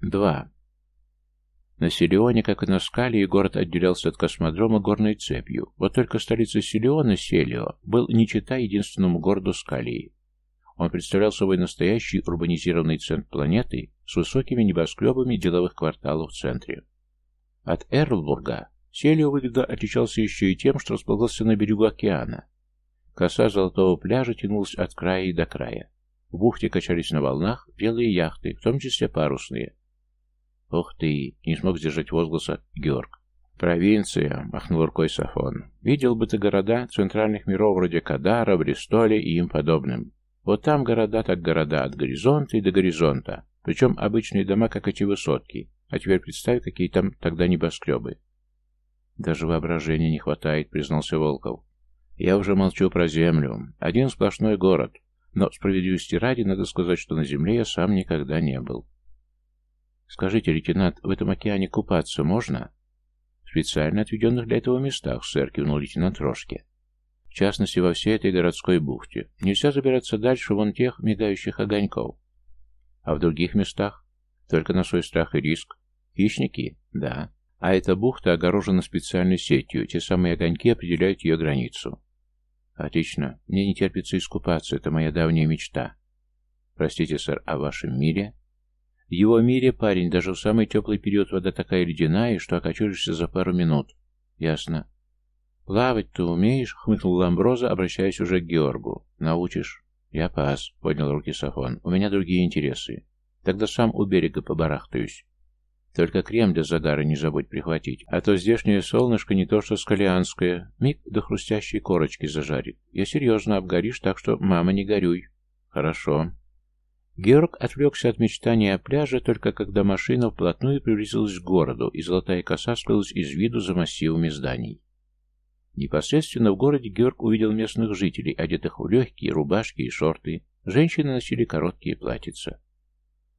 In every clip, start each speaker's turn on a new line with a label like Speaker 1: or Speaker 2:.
Speaker 1: Два. На Селионе, как и на Скале, город отделялся от космодрома горной цепью. Вот только столица Селиона, Селио, был не чита единственному городу Скалии. Он представлял собой настоящий урбанизированный центр планеты с высокими небоскребами деловых кварталов в центре. От Эрлбурга Селио выгодно отличался еще и тем, что располагался на берегу океана. Коса золотого пляжа тянулась от края и до края. В бухте качались на волнах белые яхты, в том числе парусные. «Ух ты!» — не смог сдержать возгласа Георг. «Провинция!» — махнул рукой Сафон. «Видел бы ты города центральных миров вроде Кадара, Бристоля и им подобным. Вот там города так города, от горизонта и до горизонта. Причем обычные дома, как эти высотки. А теперь представь, какие там тогда небоскребы». «Даже воображения не хватает», — признался Волков. «Я уже молчу про землю. Один сплошной город. Но справедливости ради надо сказать, что на земле я сам никогда не был». «Скажите, лейтенант, в этом океане купаться можно?» «В специально отведенных для этого местах, сэр», — кивнул лейтенант Рожке. «В частности, во всей этой городской бухте. Нельзя забираться дальше вон тех мигающих огоньков». «А в других местах?» «Только на свой страх и риск». «Хищники?» «Да». А эта бухта огорожена специальной сетью, те самые огоньки определяют ее границу. Отлично. Мне не терпится искупаться, это моя давняя мечта. Простите, сэр, о вашем мире? В его мире, парень, даже в самый теплый период вода такая ледяная, что окочуришься за пару минут. Ясно. Плавать ты умеешь? Хмыкнул Ламброза, обращаясь уже к Георгу. Научишь? Я пас, поднял руки Сафон. У меня другие интересы. Тогда сам у берега побарахтаюсь. Только крем для загара не забудь прихватить, а то здешнее солнышко не то что скалианское. Миг до хрустящей корочки зажарит. Я серьезно обгоришь, так что, мама, не горюй. Хорошо. Георг отвлекся от мечтания о пляже, только когда машина вплотную приблизилась к городу, и золотая коса скрылась из виду за массивами зданий. Непосредственно в городе Георг увидел местных жителей, одетых в легкие рубашки и шорты. Женщины носили короткие платьица.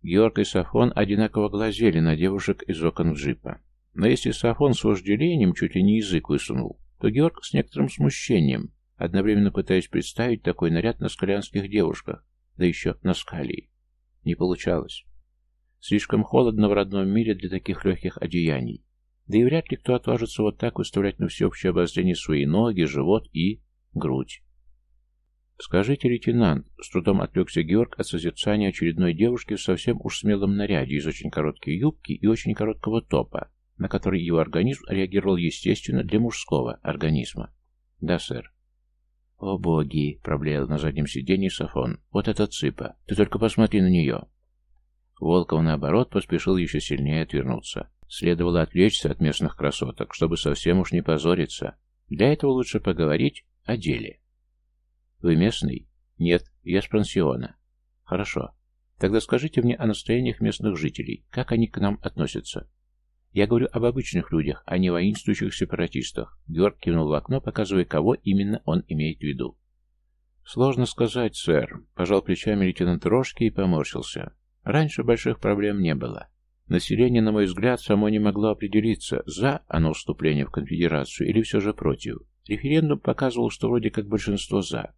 Speaker 1: Георг и Сафон одинаково глазели на девушек из окон джипа. Но если Сафон с вожделением чуть ли не язык высунул, то Георг с некоторым смущением, одновременно пытаясь представить такой наряд на скалянских девушках, да еще на скалии. Не получалось. Слишком холодно в родном мире для таких легких одеяний. Да и вряд ли кто отважится вот так выставлять на всеобщее обозрение свои ноги, живот и грудь. «Скажите, лейтенант», — с трудом отвлекся Георг от созерцания очередной девушки в совсем уж смелом наряде из очень короткой юбки и очень короткого топа, на который его организм реагировал естественно для мужского организма. «Да, сэр». «О боги!» — проблеял на заднем сиденье Сафон. «Вот эта цыпа! Ты только посмотри на нее!» Волков, наоборот, поспешил еще сильнее отвернуться. Следовало отвлечься от местных красоток, чтобы совсем уж не позориться. Для этого лучше поговорить о деле. «Вы местный?» «Нет, я с пансиона». «Хорошо. Тогда скажите мне о настроениях местных жителей. Как они к нам относятся?» Я говорю об обычных людях, а не воинствующих сепаратистах. Георг кивнул в окно, показывая, кого именно он имеет в виду. Сложно сказать, сэр. Пожал плечами лейтенант Рожки и поморщился. Раньше больших проблем не было. Население, на мой взгляд, само не могло определиться, за оно вступление в конфедерацию или все же против. Референдум показывал, что вроде как большинство за.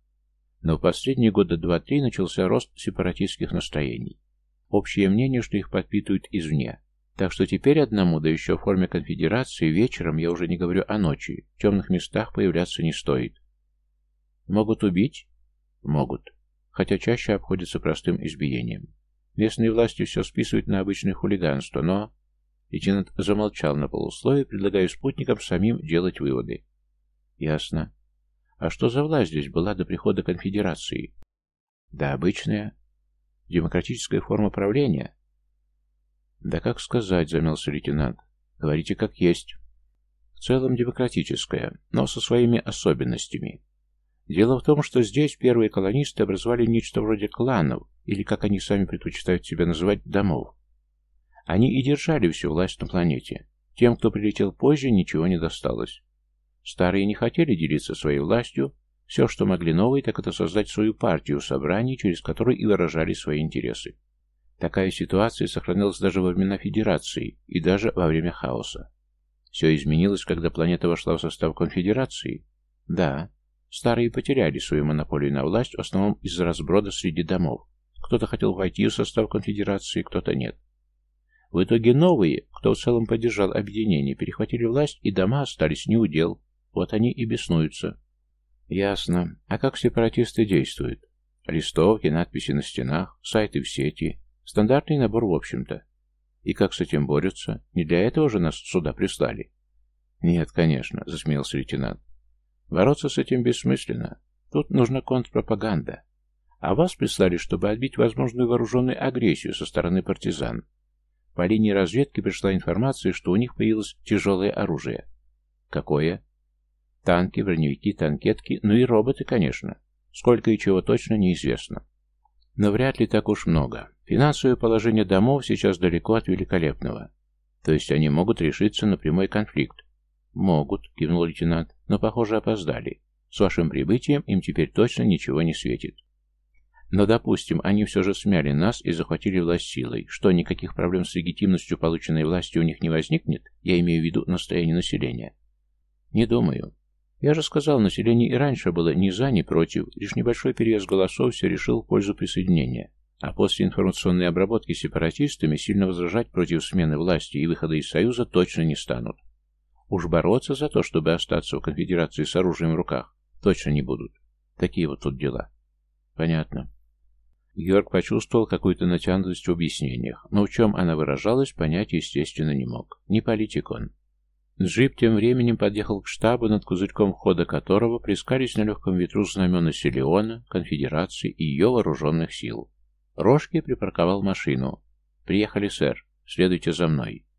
Speaker 1: Но в последние года два-три начался рост сепаратистских настроений. Общее мнение, что их подпитывают извне. Так что теперь одному, да еще в форме конфедерации, вечером, я уже не говорю о ночи, в темных местах появляться не стоит. Могут убить? Могут. Хотя чаще обходятся простым избиением. Местные власти все списывают на обычное хулиганство, но... Лейтенант замолчал на полусловие, предлагая спутникам самим делать выводы. Ясно. А что за власть здесь была до прихода конфедерации? Да, обычная. Демократическая форма правления. «Да как сказать», — замялся лейтенант. «Говорите как есть». «В целом демократическая, но со своими особенностями. Дело в том, что здесь первые колонисты образовали нечто вроде кланов, или, как они сами предпочитают себя называть, домов. Они и держали всю власть на планете. Тем, кто прилетел позже, ничего не досталось. Старые не хотели делиться своей властью, все, что могли новые, так это создать свою партию собраний, через которую и выражали свои интересы. Такая ситуация сохранялась даже во времена Федерации и даже во время хаоса. Все изменилось, когда планета вошла в состав Конфедерации? Да. Старые потеряли свою монополию на власть, в основном из-за разброда среди домов. Кто-то хотел войти в состав Конфедерации, кто-то нет. В итоге новые, кто в целом поддержал объединение, перехватили власть, и дома остались неудел. Вот они и беснуются. Ясно. А как сепаратисты действуют? Листовки, надписи на стенах, сайты в сети. Стандартный набор, в общем-то. И как с этим борются? Не для этого же нас сюда прислали? Нет, конечно, засмеялся лейтенант. Бороться с этим бессмысленно. Тут нужна контрпропаганда. А вас прислали, чтобы отбить возможную вооруженную агрессию со стороны партизан. По линии разведки пришла информация, что у них появилось тяжелое оружие. Какое? Танки, броневики, танкетки, ну и роботы, конечно. Сколько и чего точно неизвестно. Но вряд ли так уж много. Финансовое положение домов сейчас далеко от великолепного. То есть они могут решиться на прямой конфликт. Могут, кивнул лейтенант, но, похоже, опоздали. С вашим прибытием им теперь точно ничего не светит. Но, допустим, они все же смяли нас и захватили власть силой. Что, никаких проблем с легитимностью полученной власти у них не возникнет? Я имею в виду настроение населения. Не думаю. Я же сказал, население и раньше было ни за, ни против, лишь небольшой перевес голосов все решил в пользу присоединения. А после информационной обработки сепаратистами сильно возражать против смены власти и выхода из Союза точно не станут. Уж бороться за то, чтобы остаться в конфедерации с оружием в руках, точно не будут. Такие вот тут дела. Понятно. Георг почувствовал какую-то натянутость в объяснениях, но в чем она выражалась, понять, естественно, не мог. Не политик он. Джип тем временем подъехал к штабу, над козырьком входа которого плескались на легком ветру знамена Силиона, Конфедерации и ее вооруженных сил. Рожки припарковал машину. «Приехали, сэр. Следуйте за мной».